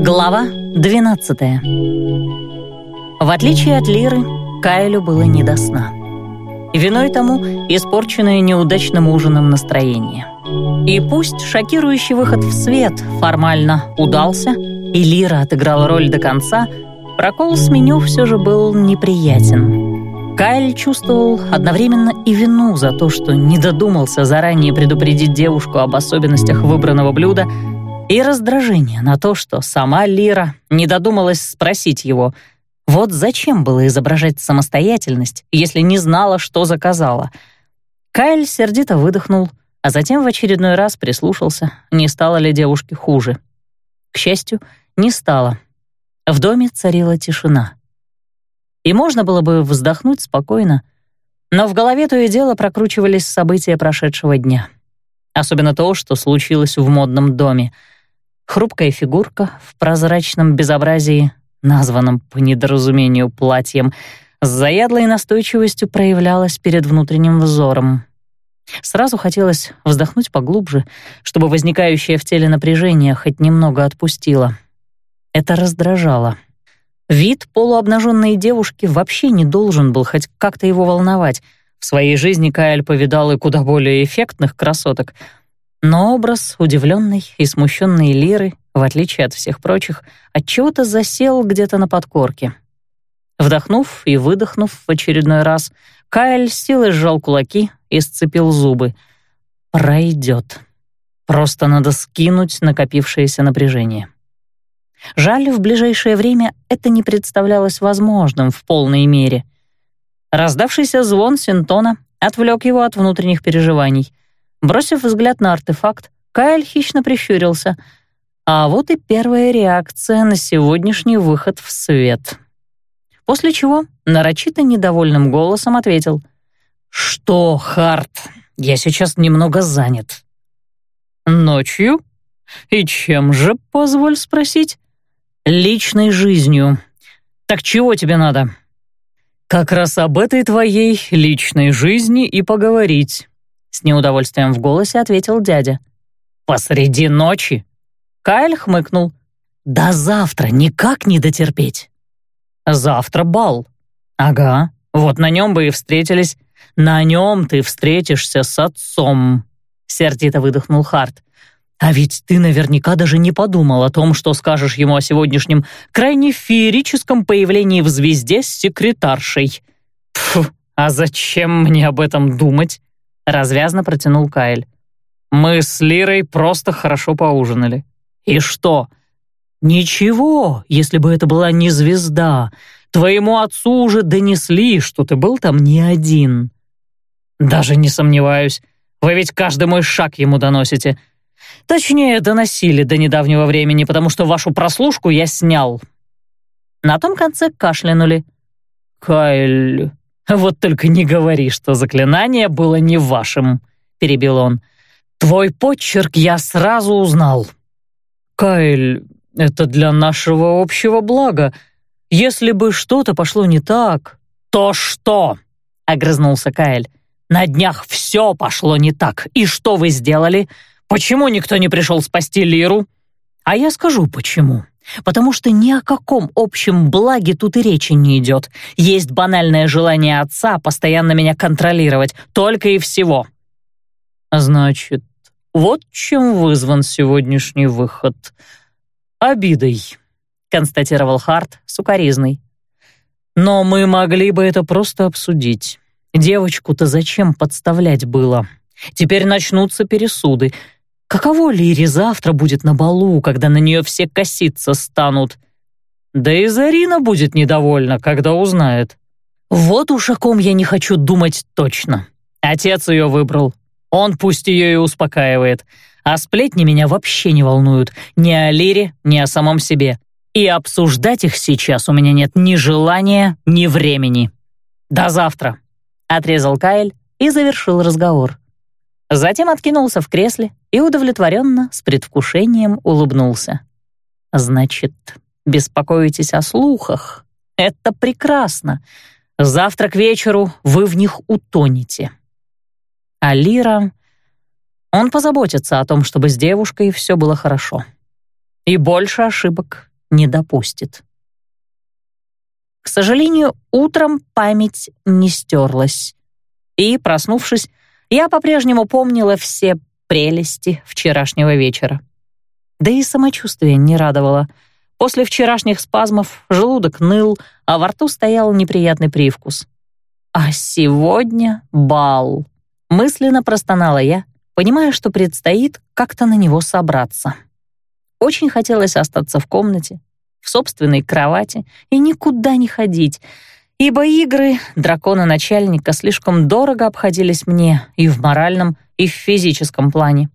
Глава 12 В отличие от Лиры, Кайлю было не до сна. Виной тому испорченное неудачным ужином настроение. И пусть шокирующий выход в свет формально удался, и Лира отыграла роль до конца, прокол с меню все же был неприятен. Кайль чувствовал одновременно и вину за то, что не додумался заранее предупредить девушку об особенностях выбранного блюда, и раздражение на то, что сама Лира не додумалась спросить его, вот зачем было изображать самостоятельность, если не знала, что заказала. Кайль сердито выдохнул, а затем в очередной раз прислушался, не стало ли девушке хуже. К счастью, не стало. В доме царила тишина. И можно было бы вздохнуть спокойно, но в голове то и дело прокручивались события прошедшего дня. Особенно то, что случилось в модном доме — Хрупкая фигурка в прозрачном безобразии, названном по недоразумению платьем, с заядлой настойчивостью проявлялась перед внутренним взором. Сразу хотелось вздохнуть поглубже, чтобы возникающее в теле напряжение хоть немного отпустило. Это раздражало. Вид полуобнаженной девушки вообще не должен был хоть как-то его волновать. В своей жизни Каэль повидал и куда более эффектных красоток — но образ удивленной и смущенной Лиры, в отличие от всех прочих, отчего-то засел где-то на подкорке. Вдохнув и выдохнув в очередной раз, Кайл с силой сжал кулаки и сцепил зубы. «Пройдет. Просто надо скинуть накопившееся напряжение». Жаль, в ближайшее время это не представлялось возможным в полной мере. Раздавшийся звон синтона отвлек его от внутренних переживаний — Бросив взгляд на артефакт, Кайл хищно прищурился. А вот и первая реакция на сегодняшний выход в свет. После чего нарочито недовольным голосом ответил. «Что, Харт, я сейчас немного занят». «Ночью? И чем же, позволь спросить?» «Личной жизнью. Так чего тебе надо?» «Как раз об этой твоей личной жизни и поговорить». С неудовольствием в голосе ответил дядя. «Посреди ночи?» Кайл хмыкнул. «До завтра никак не дотерпеть». «Завтра бал». «Ага, вот на нем бы и встретились. На нем ты встретишься с отцом», — сердито выдохнул Харт. «А ведь ты наверняка даже не подумал о том, что скажешь ему о сегодняшнем крайне феерическом появлении в звезде с секретаршей». «Фу, а зачем мне об этом думать?» Развязно протянул Кайл. «Мы с Лирой просто хорошо поужинали. И что?» «Ничего, если бы это была не звезда. Твоему отцу уже донесли, что ты был там не один». «Даже не сомневаюсь. Вы ведь каждый мой шаг ему доносите. Точнее, доносили до недавнего времени, потому что вашу прослушку я снял». На том конце кашлянули. «Кайль, «Вот только не говори, что заклинание было не вашим», — перебил он. «Твой почерк я сразу узнал». «Кайл, это для нашего общего блага. Если бы что-то пошло не так...» «То что?» — огрызнулся Кайл. «На днях все пошло не так. И что вы сделали? Почему никто не пришел спасти Лиру?» «А я скажу, почему потому что ни о каком общем благе тут и речи не идет. Есть банальное желание отца постоянно меня контролировать, только и всего. Значит, вот чем вызван сегодняшний выход. Обидой, констатировал Харт сукоризной. Но мы могли бы это просто обсудить. Девочку-то зачем подставлять было? Теперь начнутся пересуды. Каково Лире завтра будет на балу, когда на нее все коситься станут? Да и Зарина будет недовольна, когда узнает. Вот уж о ком я не хочу думать точно. Отец ее выбрал. Он пусть ее и успокаивает. А сплетни меня вообще не волнуют. Ни о Лире, ни о самом себе. И обсуждать их сейчас у меня нет ни желания, ни времени. До завтра. Отрезал Каэль и завершил разговор. Затем откинулся в кресле и удовлетворенно, с предвкушением улыбнулся. «Значит, беспокоитесь о слухах? Это прекрасно. Завтра к вечеру вы в них утонете». А Лира... Он позаботится о том, чтобы с девушкой все было хорошо. и больше ошибок не допустит. К сожалению, утром память не стерлась. И, проснувшись, я по-прежнему помнила все прелести вчерашнего вечера. Да и самочувствие не радовало. После вчерашних спазмов желудок ныл, а во рту стоял неприятный привкус. А сегодня бал. Мысленно простонала я, понимая, что предстоит как-то на него собраться. Очень хотелось остаться в комнате, в собственной кровати и никуда не ходить, ибо игры дракона-начальника слишком дорого обходились мне и в моральном, и в физическом плане.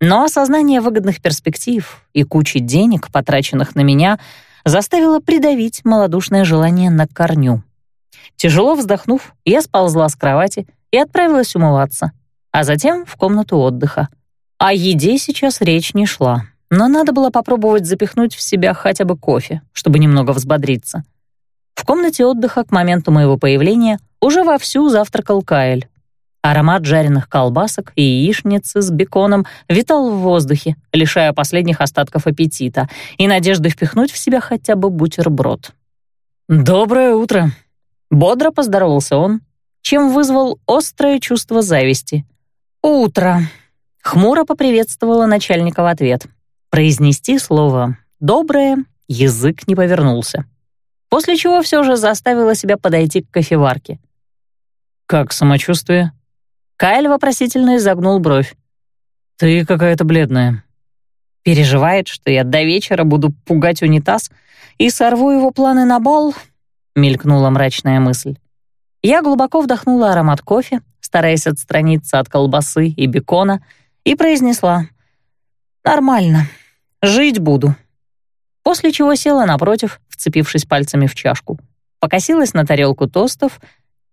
Но осознание выгодных перспектив и кучи денег, потраченных на меня, заставило придавить малодушное желание на корню. Тяжело вздохнув, я сползла с кровати и отправилась умываться, а затем в комнату отдыха. О еде сейчас речь не шла но надо было попробовать запихнуть в себя хотя бы кофе, чтобы немного взбодриться. Комнате отдыха к моменту моего появления уже вовсю завтракал Каэль. Аромат жареных колбасок и яичницы с беконом витал в воздухе, лишая последних остатков аппетита и надежды впихнуть в себя хотя бы бутерброд. «Доброе утро!» — бодро поздоровался он, чем вызвал острое чувство зависти. «Утро!» — хмуро поприветствовала начальника в ответ. Произнести слово «доброе» язык не повернулся. После чего все же заставила себя подойти к кофеварке. «Как самочувствие?» Кайл вопросительно изогнул бровь. «Ты какая-то бледная». «Переживает, что я до вечера буду пугать унитаз и сорву его планы на бал?» — мелькнула мрачная мысль. Я глубоко вдохнула аромат кофе, стараясь отстраниться от колбасы и бекона, и произнесла «Нормально». Жить буду». После чего села напротив, вцепившись пальцами в чашку, покосилась на тарелку тостов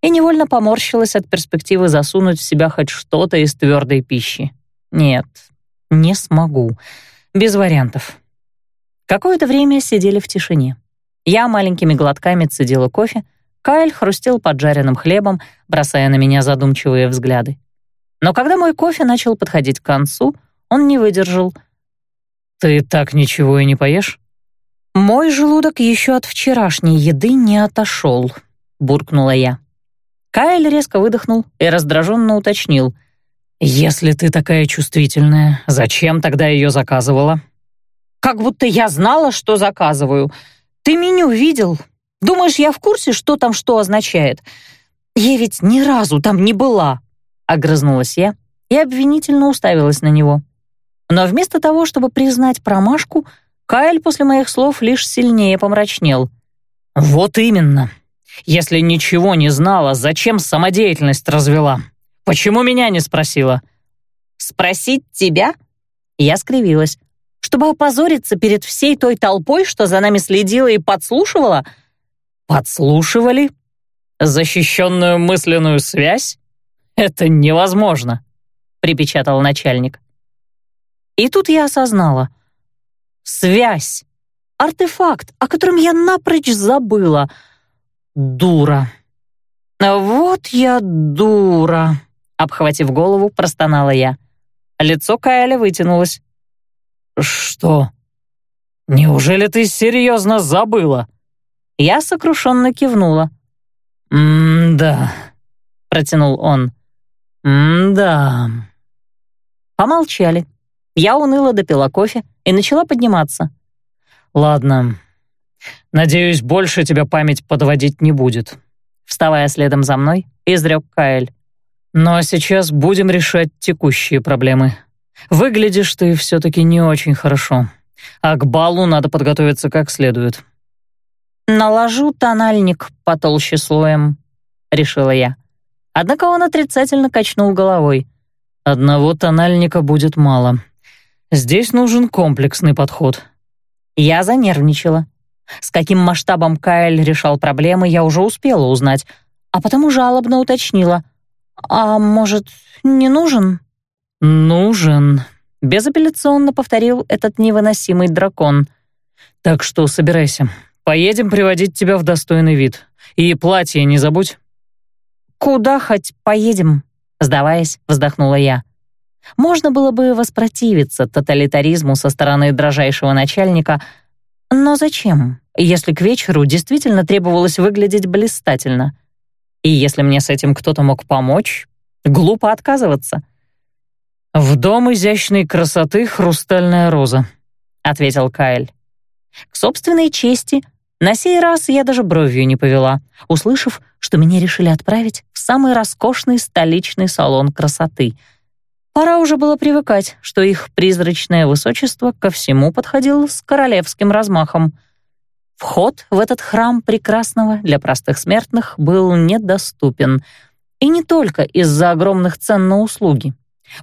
и невольно поморщилась от перспективы засунуть в себя хоть что-то из твердой пищи. Нет, не смогу. Без вариантов. Какое-то время сидели в тишине. Я маленькими глотками цедила кофе, Кайл хрустел поджаренным хлебом, бросая на меня задумчивые взгляды. Но когда мой кофе начал подходить к концу, он не выдержал — «Ты так ничего и не поешь?» «Мой желудок еще от вчерашней еды не отошел», — буркнула я. Кайл резко выдохнул и раздраженно уточнил. «Если ты такая чувствительная, зачем тогда ее заказывала?» «Как будто я знала, что заказываю. Ты меню видел? Думаешь, я в курсе, что там что означает? Я ведь ни разу там не была», — огрызнулась я и обвинительно уставилась на него. Но вместо того, чтобы признать промашку, Кайл после моих слов лишь сильнее помрачнел. «Вот именно. Если ничего не знала, зачем самодеятельность развела? Почему меня не спросила?» «Спросить тебя?» Я скривилась. «Чтобы опозориться перед всей той толпой, что за нами следила и подслушивала?» «Подслушивали? Защищенную мысленную связь? Это невозможно», — припечатал начальник. И тут я осознала. Связь. Артефакт, о котором я напрочь забыла. Дура. Вот я дура. Обхватив голову, простонала я. Лицо Кайля вытянулось. «Что? Неужели ты серьезно забыла?» Я сокрушенно кивнула. «М-да», — протянул он. «М-да». Помолчали. Я уныло допила кофе и начала подниматься. «Ладно. Надеюсь, больше тебя память подводить не будет». Вставая следом за мной, изрек Каэль. «Ну а сейчас будем решать текущие проблемы. Выглядишь ты все-таки не очень хорошо, а к балу надо подготовиться как следует». «Наложу тональник потолще слоем», — решила я. Однако он отрицательно качнул головой. «Одного тональника будет мало. Здесь нужен комплексный подход. Я занервничала. С каким масштабом Кайл решал проблемы, я уже успела узнать, а потому жалобно уточнила. «А может, не нужен?» «Нужен», — безапелляционно повторил этот невыносимый дракон. «Так что собирайся. Поедем приводить тебя в достойный вид. И платье не забудь». «Куда хоть поедем?» — сдаваясь, вздохнула я. Можно было бы воспротивиться тоталитаризму со стороны дрожайшего начальника, но зачем, если к вечеру действительно требовалось выглядеть блистательно? И если мне с этим кто-то мог помочь, глупо отказываться. «В дом изящной красоты хрустальная роза», — ответил Кайл. К собственной чести, на сей раз я даже бровью не повела, услышав, что меня решили отправить в самый роскошный столичный салон красоты — Пора уже было привыкать, что их призрачное высочество ко всему подходило с королевским размахом. Вход в этот храм прекрасного для простых смертных был недоступен. И не только из-за огромных цен на услуги.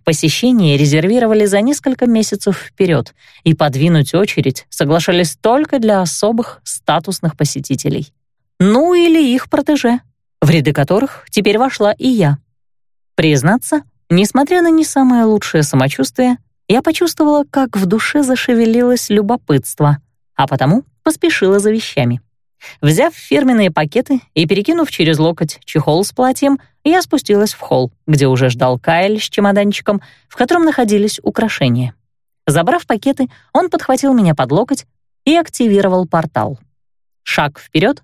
Посещение резервировали за несколько месяцев вперед, и подвинуть очередь соглашались только для особых статусных посетителей. Ну или их протеже, в ряды которых теперь вошла и я. Признаться, Несмотря на не самое лучшее самочувствие, я почувствовала, как в душе зашевелилось любопытство, а потому поспешила за вещами. Взяв фирменные пакеты и перекинув через локоть чехол с платьем, я спустилась в холл, где уже ждал Кайл с чемоданчиком, в котором находились украшения. Забрав пакеты, он подхватил меня под локоть и активировал портал. Шаг вперед,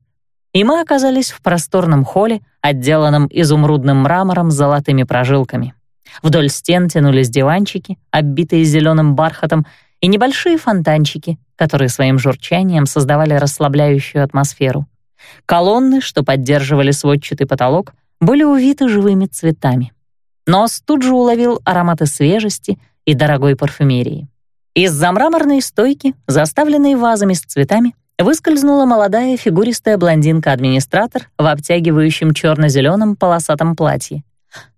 и мы оказались в просторном холле, отделанном изумрудным мрамором с золотыми прожилками. Вдоль стен тянулись диванчики, оббитые зеленым бархатом, и небольшие фонтанчики, которые своим журчанием создавали расслабляющую атмосферу. Колонны, что поддерживали сводчатый потолок, были увиты живыми цветами. Нос тут же уловил ароматы свежести и дорогой парфюмерии. Из-за мраморной стойки, заставленной вазами с цветами, выскользнула молодая фигуристая блондинка-администратор в обтягивающем черно-зеленом полосатом платье.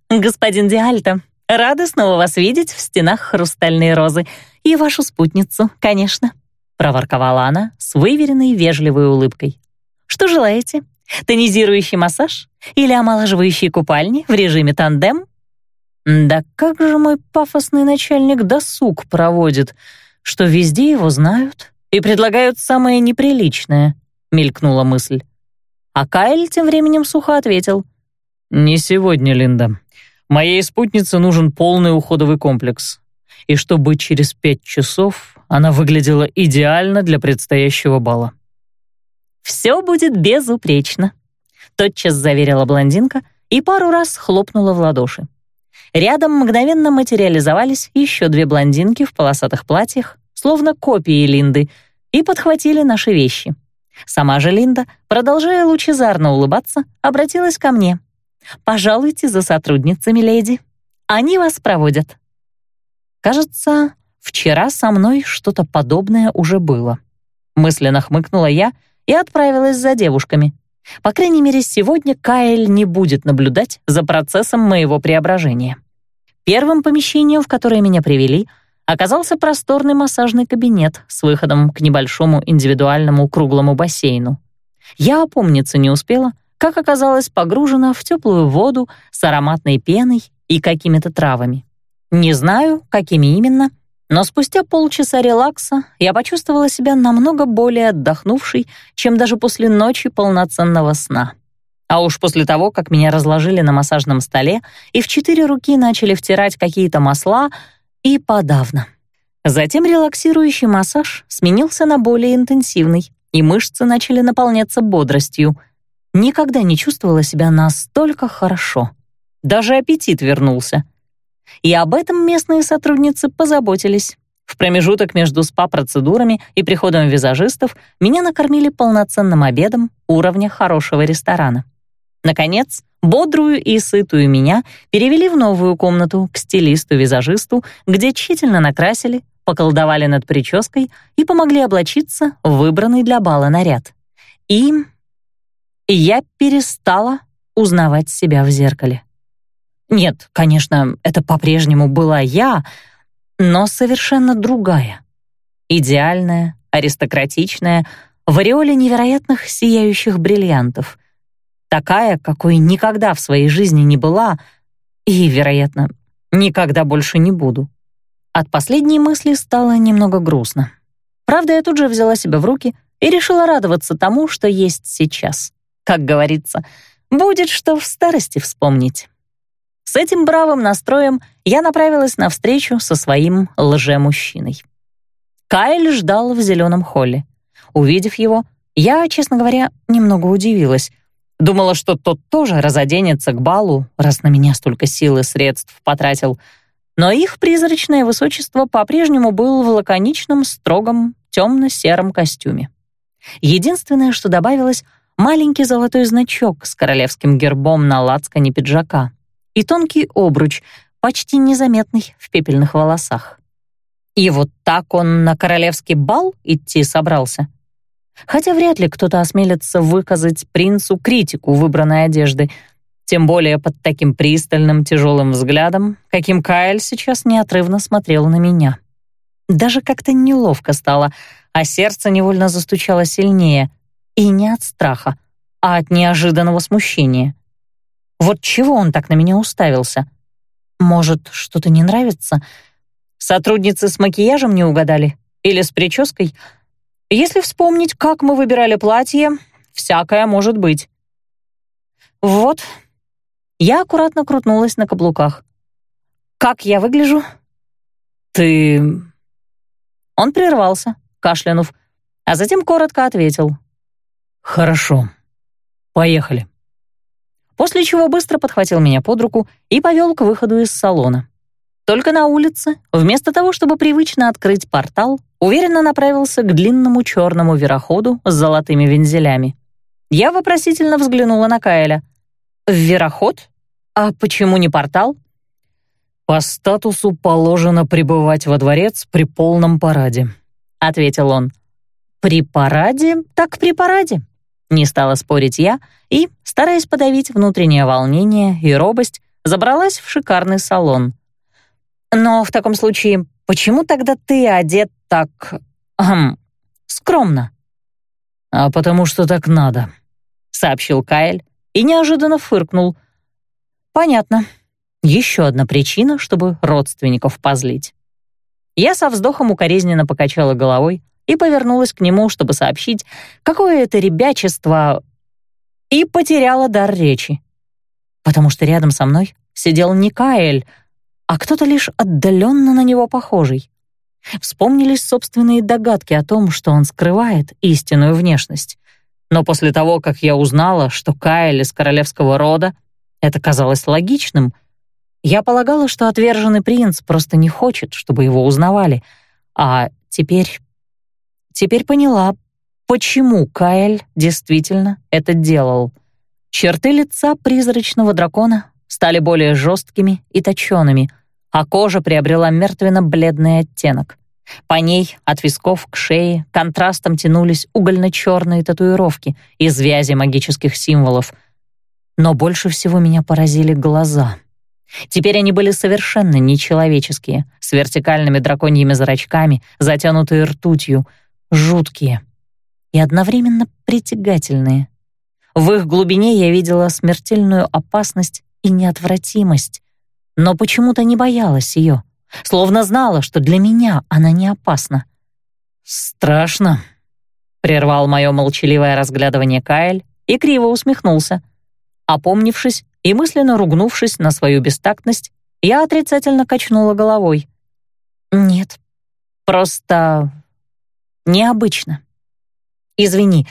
«Господин Диальто, рада снова вас видеть в стенах хрустальной розы. И вашу спутницу, конечно», — проворковала она с выверенной вежливой улыбкой. «Что желаете? Тонизирующий массаж или омолаживающие купальни в режиме тандем?» «Да как же мой пафосный начальник досуг проводит, что везде его знают и предлагают самое неприличное», — мелькнула мысль. А Кайл тем временем сухо ответил. «Не сегодня, Линда. Моей спутнице нужен полный уходовый комплекс. И чтобы через пять часов она выглядела идеально для предстоящего бала. «Все будет безупречно», — тотчас заверила блондинка и пару раз хлопнула в ладоши. Рядом мгновенно материализовались еще две блондинки в полосатых платьях, словно копии Линды, и подхватили наши вещи. Сама же Линда, продолжая лучезарно улыбаться, обратилась ко мне — Пожалуйте за сотрудницами, леди. Они вас проводят». Кажется, вчера со мной что-то подобное уже было. Мысленно хмыкнула я и отправилась за девушками. По крайней мере, сегодня Каэль не будет наблюдать за процессом моего преображения. Первым помещением, в которое меня привели, оказался просторный массажный кабинет с выходом к небольшому индивидуальному круглому бассейну. Я опомниться не успела, как оказалось, погружена в теплую воду с ароматной пеной и какими-то травами. Не знаю, какими именно, но спустя полчаса релакса я почувствовала себя намного более отдохнувшей, чем даже после ночи полноценного сна. А уж после того, как меня разложили на массажном столе и в четыре руки начали втирать какие-то масла, и подавно. Затем релаксирующий массаж сменился на более интенсивный, и мышцы начали наполняться бодростью — Никогда не чувствовала себя настолько хорошо. Даже аппетит вернулся. И об этом местные сотрудницы позаботились. В промежуток между СПА-процедурами и приходом визажистов меня накормили полноценным обедом уровня хорошего ресторана. Наконец, бодрую и сытую меня перевели в новую комнату к стилисту-визажисту, где тщательно накрасили, поколдовали над прической и помогли облачиться в выбранный для бала наряд. И я перестала узнавать себя в зеркале. Нет, конечно, это по-прежнему была я, но совершенно другая. Идеальная, аристократичная, в ореоле невероятных сияющих бриллиантов. Такая, какой никогда в своей жизни не была и, вероятно, никогда больше не буду. От последней мысли стало немного грустно. Правда, я тут же взяла себя в руки и решила радоваться тому, что есть сейчас как говорится, будет что в старости вспомнить. С этим бравым настроем я направилась навстречу со своим лжемужчиной. Кайл ждал в зеленом холле. Увидев его, я, честно говоря, немного удивилась. Думала, что тот тоже разоденется к балу, раз на меня столько сил и средств потратил. Но их призрачное высочество по-прежнему был в лаконичном, строгом, темно-сером костюме. Единственное, что добавилось — маленький золотой значок с королевским гербом на лацкане пиджака и тонкий обруч, почти незаметный в пепельных волосах. И вот так он на королевский бал идти собрался. Хотя вряд ли кто-то осмелится выказать принцу критику выбранной одежды, тем более под таким пристальным тяжелым взглядом, каким Кайл сейчас неотрывно смотрел на меня. Даже как-то неловко стало, а сердце невольно застучало сильнее, и не от страха, а от неожиданного смущения. Вот чего он так на меня уставился? Может, что-то не нравится? Сотрудницы с макияжем не угадали? Или с прической? Если вспомнить, как мы выбирали платье, всякое может быть. Вот. Я аккуратно крутнулась на каблуках. Как я выгляжу? Ты... Он прервался, кашлянув, а затем коротко ответил. «Хорошо. Поехали» после чего быстро подхватил меня под руку и повел к выходу из салона. Только на улице, вместо того, чтобы привычно открыть портал, уверенно направился к длинному черному вероходу с золотыми вензелями. Я вопросительно взглянула на Каэля. «Вероход? А почему не портал?» «По статусу положено пребывать во дворец при полном параде», — ответил он. «При параде? Так при параде», не стала спорить я и, стараясь подавить внутреннее волнение и робость, забралась в шикарный салон. «Но в таком случае, почему тогда ты одет так... Эм, скромно?» «А потому что так надо», — сообщил Кайл и неожиданно фыркнул. «Понятно. Еще одна причина, чтобы родственников позлить». Я со вздохом укоризненно покачала головой, и повернулась к нему, чтобы сообщить, какое это ребячество, и потеряла дар речи. Потому что рядом со мной сидел не Каэль, а кто-то лишь отдаленно на него похожий. Вспомнились собственные догадки о том, что он скрывает истинную внешность. Но после того, как я узнала, что Каэль из королевского рода, это казалось логичным. Я полагала, что отверженный принц просто не хочет, чтобы его узнавали, а теперь Теперь поняла, почему Каэль действительно это делал. Черты лица призрачного дракона стали более жесткими и точеными, а кожа приобрела мертвенно-бледный оттенок. По ней от висков к шее контрастом тянулись угольно-черные татуировки из вязи магических символов. Но больше всего меня поразили глаза. Теперь они были совершенно нечеловеческие, с вертикальными драконьими зрачками, затянутые ртутью — жуткие и одновременно притягательные. В их глубине я видела смертельную опасность и неотвратимость, но почему-то не боялась ее, словно знала, что для меня она не опасна. «Страшно», — прервал мое молчаливое разглядывание Каэль и криво усмехнулся. Опомнившись и мысленно ругнувшись на свою бестактность, я отрицательно качнула головой. «Нет, просто необычно. Извини,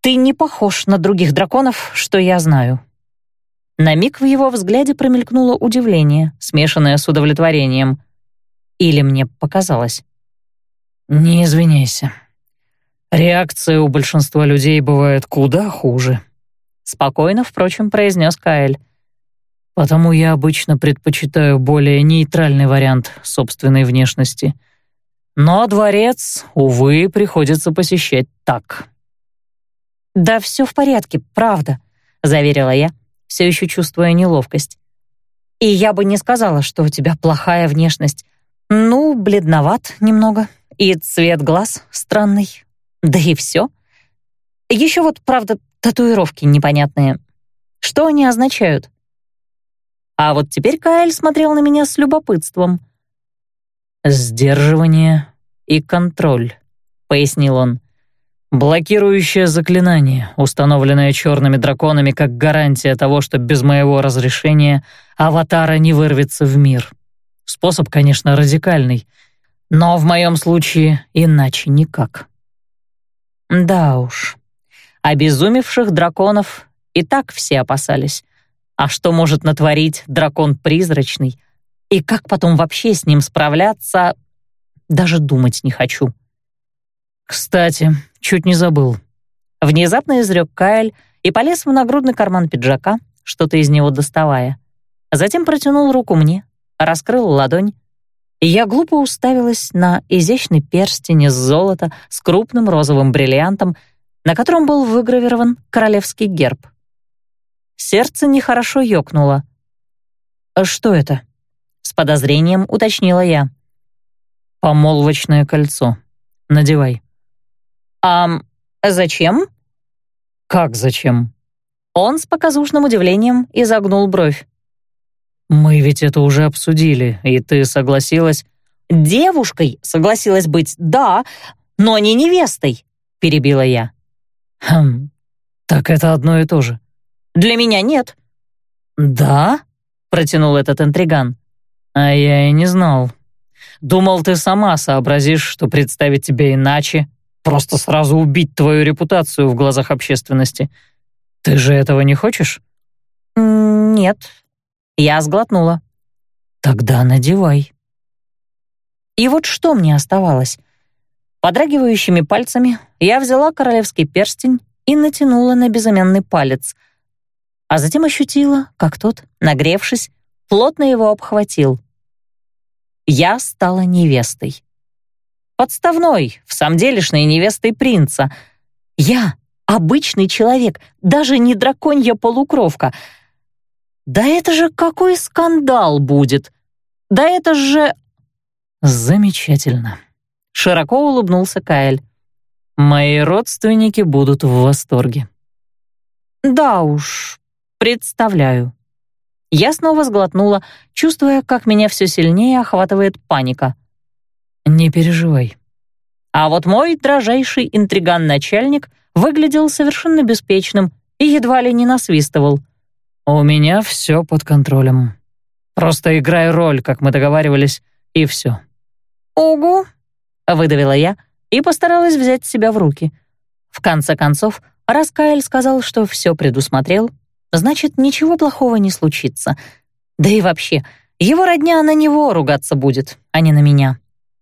ты не похож на других драконов, что я знаю». На миг в его взгляде промелькнуло удивление, смешанное с удовлетворением. Или мне показалось. «Не извиняйся. Реакция у большинства людей бывает куда хуже», — спокойно, впрочем, произнес Каэль. «Потому я обычно предпочитаю более нейтральный вариант собственной внешности — но дворец, увы, приходится посещать так. «Да все в порядке, правда», — заверила я, все еще чувствуя неловкость. «И я бы не сказала, что у тебя плохая внешность. Ну, бледноват немного, и цвет глаз странный. Да и все. Еще вот, правда, татуировки непонятные. Что они означают?» А вот теперь Каэль смотрел на меня с любопытством — «Сдерживание и контроль», — пояснил он. Блокирующее заклинание, установленное черными драконами как гарантия того, что без моего разрешения аватара не вырвется в мир. Способ, конечно, радикальный, но в моем случае иначе никак. Да уж, обезумевших драконов и так все опасались. А что может натворить дракон призрачный? И как потом вообще с ним справляться, даже думать не хочу. Кстати, чуть не забыл. Внезапно изрек Кайл и полез в нагрудный карман пиджака, что-то из него доставая. Затем протянул руку мне, раскрыл ладонь, и я глупо уставилась на изящный перстень из золота с крупным розовым бриллиантом, на котором был выгравирован королевский герб. Сердце нехорошо ёкнуло. «А «Что это?» — с подозрением уточнила я. «Помолвочное кольцо. Надевай». «А зачем?» «Как зачем?» Он с показушным удивлением изогнул бровь. «Мы ведь это уже обсудили, и ты согласилась...» «Девушкой согласилась быть, да, но не невестой», — перебила я. «Хм, так это одно и то же». «Для меня нет». «Да?» — протянул этот интриган. «А я и не знал. Думал, ты сама сообразишь, что представить тебя иначе, просто сразу убить твою репутацию в глазах общественности. Ты же этого не хочешь?» «Нет», я сглотнула. «Тогда надевай». И вот что мне оставалось? Подрагивающими пальцами я взяла королевский перстень и натянула на безымянный палец, а затем ощутила, как тот, нагревшись, плотно его обхватил. Я стала невестой. Подставной, в самом делешной невестой принца. Я — обычный человек, даже не драконья полукровка — да это же какой скандал будет! Да это же... Замечательно. Широко улыбнулся Каэль. Мои родственники будут в восторге. Да уж, представляю. Я снова сглотнула, чувствуя, как меня все сильнее охватывает паника. Не переживай. А вот мой дрожайший интриган-начальник выглядел совершенно беспечным и едва ли не насвистывал. «У меня все под контролем. Просто играй роль, как мы договаривались, и все». «Угу», — выдавила я и постаралась взять себя в руки. В конце концов, раз сказал, что все предусмотрел, значит, ничего плохого не случится. Да и вообще, его родня на него ругаться будет, а не на меня.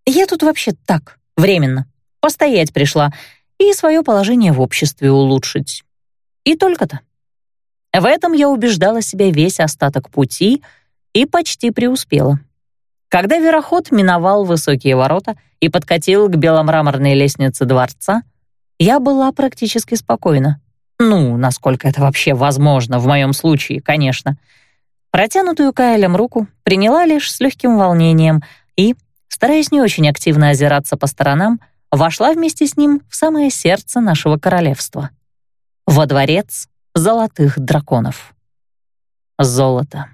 Я тут вообще так, временно, постоять пришла и свое положение в обществе улучшить. И только-то. В этом я убеждала себя весь остаток пути и почти преуспела. Когда вероход миновал высокие ворота и подкатил к беломраморной лестнице дворца, я была практически спокойна. Ну, насколько это вообще возможно в моем случае, конечно. Протянутую Кайлем руку приняла лишь с легким волнением и, стараясь не очень активно озираться по сторонам, вошла вместе с ним в самое сердце нашего королевства. Во дворец золотых драконов. Золото.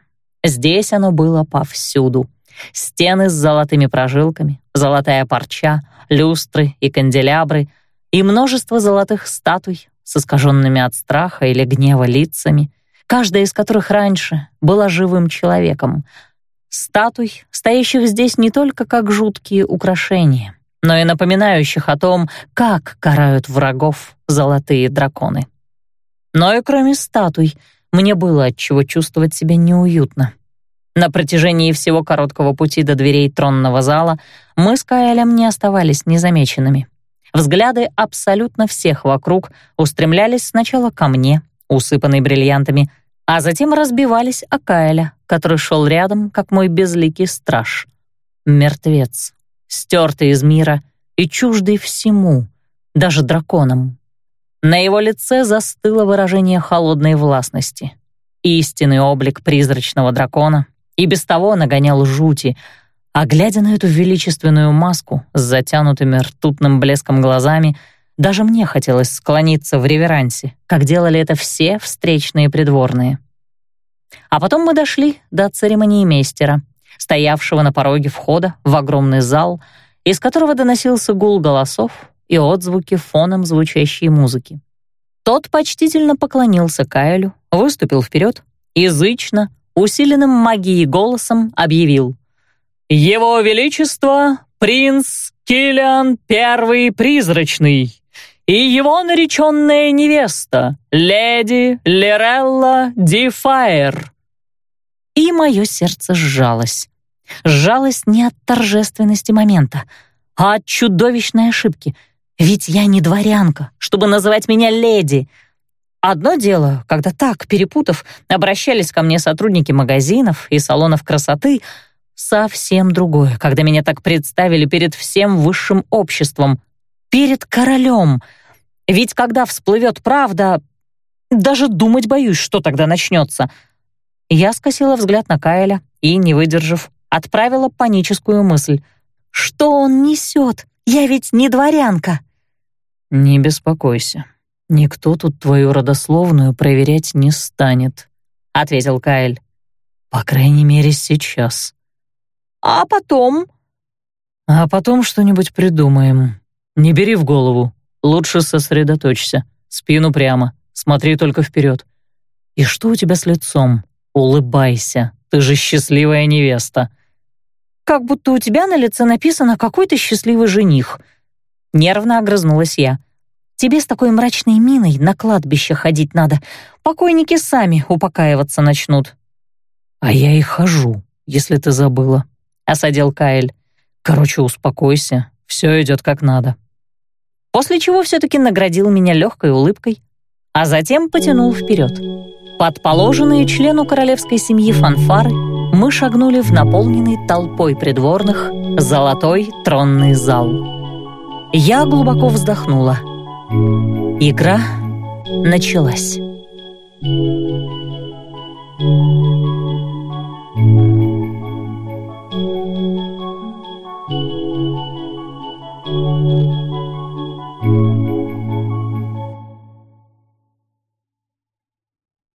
Здесь оно было повсюду. Стены с золотыми прожилками, золотая парча, люстры и канделябры и множество золотых статуй с искаженными от страха или гнева лицами, каждая из которых раньше была живым человеком. Статуй, стоящих здесь не только как жуткие украшения, но и напоминающих о том, как карают врагов золотые драконы. Но и кроме статуй, мне было от чего чувствовать себя неуютно. На протяжении всего короткого пути до дверей тронного зала мы с Каэлем не оставались незамеченными. Взгляды абсолютно всех вокруг устремлялись сначала ко мне, усыпанной бриллиантами, а затем разбивались о Каэля, который шел рядом, как мой безликий страж. Мертвец, стертый из мира и чуждый всему, даже драконам. На его лице застыло выражение холодной властности. Истинный облик призрачного дракона и без того нагонял жути, а глядя на эту величественную маску с затянутыми ртутным блеском глазами, даже мне хотелось склониться в реверансе, как делали это все встречные придворные. А потом мы дошли до церемонии мейстера, стоявшего на пороге входа в огромный зал, из которого доносился гул голосов, и отзвуки фоном звучащей музыки. Тот почтительно поклонился Кайлю, выступил вперед, язычно, усиленным магией голосом объявил. «Его Величество, принц Киллиан Первый Призрачный, и его нареченная невеста, леди Лирелла Дифайр». И мое сердце сжалось. Сжалось не от торжественности момента, а от чудовищной ошибки. Ведь я не дворянка, чтобы называть меня леди. Одно дело, когда так, перепутав, обращались ко мне сотрудники магазинов и салонов красоты, совсем другое, когда меня так представили перед всем высшим обществом, перед королем. Ведь когда всплывет правда, даже думать боюсь, что тогда начнется. Я скосила взгляд на Кайля и, не выдержав, отправила паническую мысль. «Что он несет? Я ведь не дворянка!» «Не беспокойся, никто тут твою родословную проверять не станет», — ответил Кайл. «По крайней мере, сейчас». «А потом?» «А потом что-нибудь придумаем. Не бери в голову, лучше сосредоточься. Спину прямо, смотри только вперед. И что у тебя с лицом? Улыбайся, ты же счастливая невеста» как будто у тебя на лице написано «какой то счастливый жених». Нервно огрызнулась я. Тебе с такой мрачной миной на кладбище ходить надо. Покойники сами упокаиваться начнут. А я и хожу, если ты забыла, осадил Каэль. Короче, успокойся, все идет как надо. После чего все-таки наградил меня легкой улыбкой, а затем потянул вперед. Под положенные члену королевской семьи фанфары мы шагнули в наполненный толпой придворных золотой тронный зал. Я глубоко вздохнула. Игра началась.